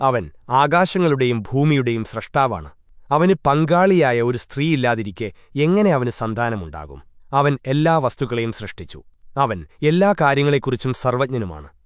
അവൻ ആകാശങ്ങളുടെയും ഭൂമിയുടെയും സ്രഷ്ടാവാണ്. അവന് പങ്കാളിയായ ഒരു സ്ത്രീയില്ലാതിരിക്കെ എങ്ങനെ അവന് സന്താനമുണ്ടാകും? അവൻ എല്ലാ വസ്തുക്കളെയും സൃഷ്ടിച്ചു. അവൻ എല്ലാ കാര്യങ്ങളെക്കുറിച്ചും സർവജ്ഞനുമാണ്.